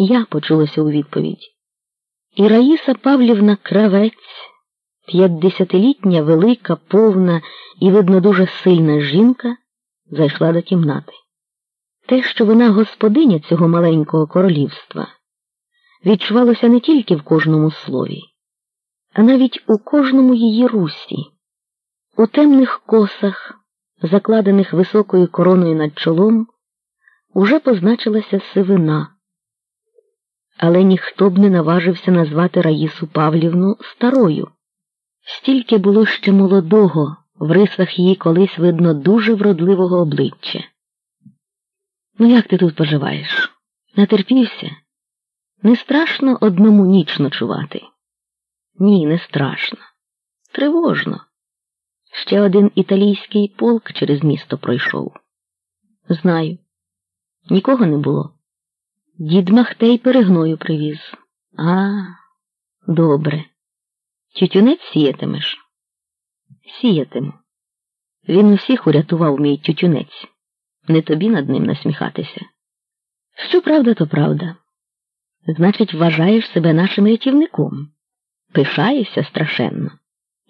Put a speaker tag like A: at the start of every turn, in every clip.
A: Я почулося у відповідь. І Раїса Павлівна Кравець, п'ятдесятилітня, велика, повна і, видно, дуже сильна жінка, зайшла до кімнати. Те, що вона господиня цього маленького королівства, відчувалося не тільки в кожному слові, а навіть у кожному її русі, у темних косах, закладених високою короною над чолом, уже позначилася сивина. Але ніхто б не наважився назвати Раїсу Павлівну старою. Стільки було ще молодого в рисах її колись видно дуже вродливого обличчя. Ну, як ти тут поживаєш? Натерпівся? Не страшно одному ніч ночувати? Ні, не страшно. Тривожно. Ще один італійський полк через місто пройшов. Знаю. Нікого не було. Дід Махтей перегною привіз. А, добре. Тютюнець сіятимеш? Сіятиму. Він усіх урятував мій тютюнець. Не тобі над ним насміхатися. Що правда, то правда. Значить, вважаєш себе нашим рятівником. Пишаєшся страшенно.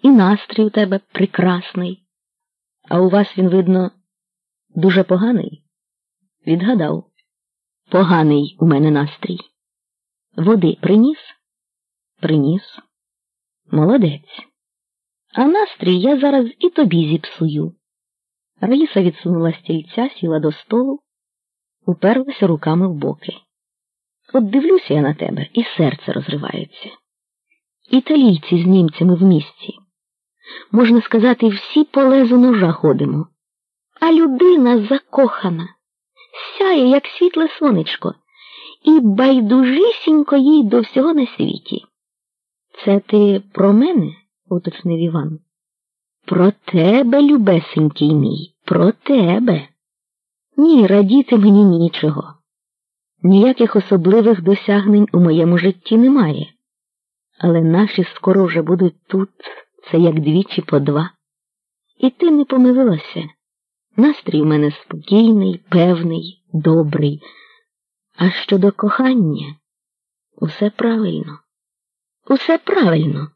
A: І настрій у тебе прекрасний. А у вас він, видно, дуже поганий? Відгадав. Поганий у мене настрій. Води приніс? Приніс. Молодець. А настрій я зараз і тобі зіпсую. Раїса відсунула стільця, сіла до столу, уперлася руками в боки. От дивлюся я на тебе, і серце розривається. Італійці з німцями в місті. Можна сказати, всі по лезу ножа ходимо. А людина закохана, сяє, як світле сонечко, і байдужісінько їй до всього на світі. Це ти про мене? уточнив Іван. Про тебе, любесенький мій, про тебе. Ні, радіти мені нічого. Ніяких особливих досягнень у моєму житті немає. Але наші скоро вже будуть тут, це як двічі по два. І ти не помилилася. Настрій у мене спокійний, певний, добрий. А щодо кохання, усе правильно. Усе правильно.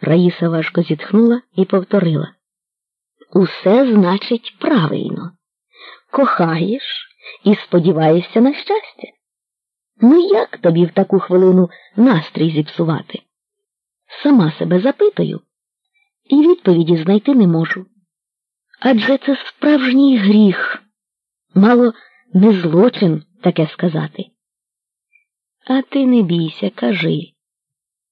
A: Раїса важко зітхнула і повторила. Усе значить правильно. Кохаєш і сподіваєшся на щастя. Ну як тобі в таку хвилину настрій зіпсувати? Сама себе запитую і відповіді знайти не можу. Адже це справжній гріх, мало не злочин таке сказати. А ти не бійся, кажи,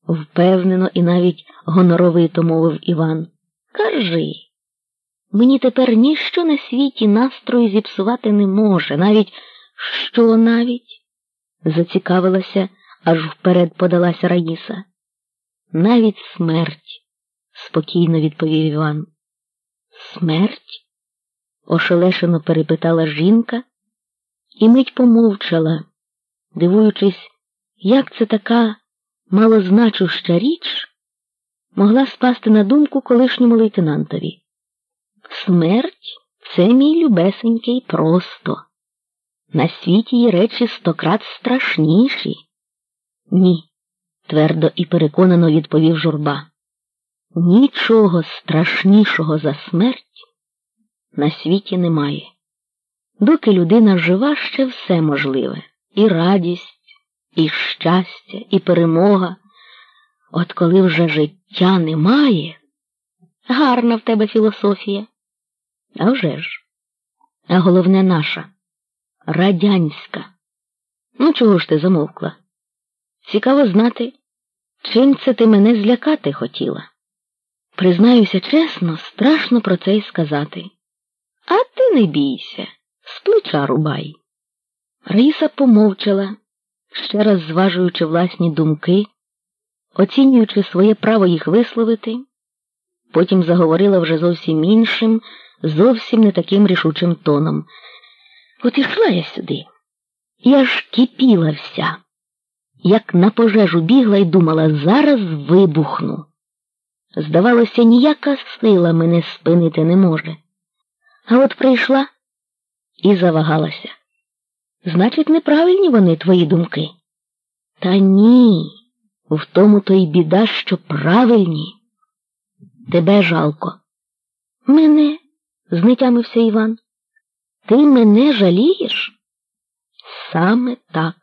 A: впевнено і навіть гоноровито мовив Іван. Кажи. Мені тепер ніщо на світі настрою зіпсувати не може, навіть що навіть? зацікавилася, аж вперед подалася Раїса. Навіть смерть, спокійно відповів Іван. Смерть? ошелешено перепитала жінка і мить помовчала, дивуючись, як це така малозначуща річ могла спасти на думку колишньому лейтенантові. Смерть це мій любесенький просто. На світі є речі стократ страшніші. Ні, твердо і переконано відповів журба. Нічого страшнішого за смерть на світі немає. Доки людина жива, ще все можливе і радість, і щастя, і перемога. От коли вже життя немає, гарна в тебе філософія. А вже ж. А головне наша радянська. Ну, чого ж ти замовкла? Цікаво знати, чим це ти мене злякати хотіла. Признаюся чесно, страшно про це й сказати. А ти не бійся, з плеча рубай. Раїса помовчала, ще раз зважуючи власні думки, оцінюючи своє право їх висловити, потім заговорила вже зовсім іншим, зовсім не таким рішучим тоном. От ішла я сюди. Я ж кипіла вся, як на пожежу бігла і думала, зараз вибухну. Здавалося, ніяка сила мене спинити не може. А от прийшла і завагалася. Значить, неправильні вони твої думки. Та ні, в тому то й біда, що правильні. Тебе жалко. Мене, знетямився Іван. Ти мене жалієш? Саме так.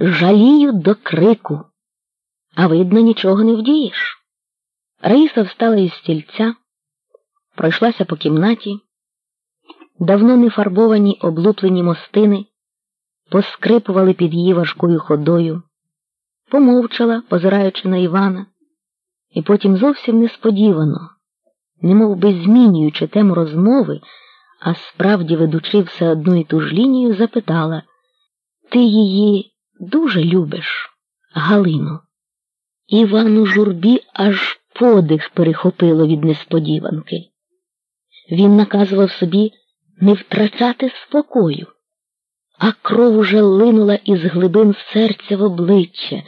A: Жалію до крику, а видно, нічого не вдієш. Раїса встала із стільця, пройшлася по кімнаті, давно не фарбовані облуплені мостини, поскрипували під її важкою ходою, помовчала, позираючи на Івана, і потім зовсім несподівано, немов би змінюючи тему розмови, а справді ведучи все одну і ту ж лінію, запитала Ти її дуже любиш, Галину? Івану журбі аж подих перехопило від несподіванки. Він наказував собі не втрачати спокою, а кров уже линула із глибин серця в обличчя.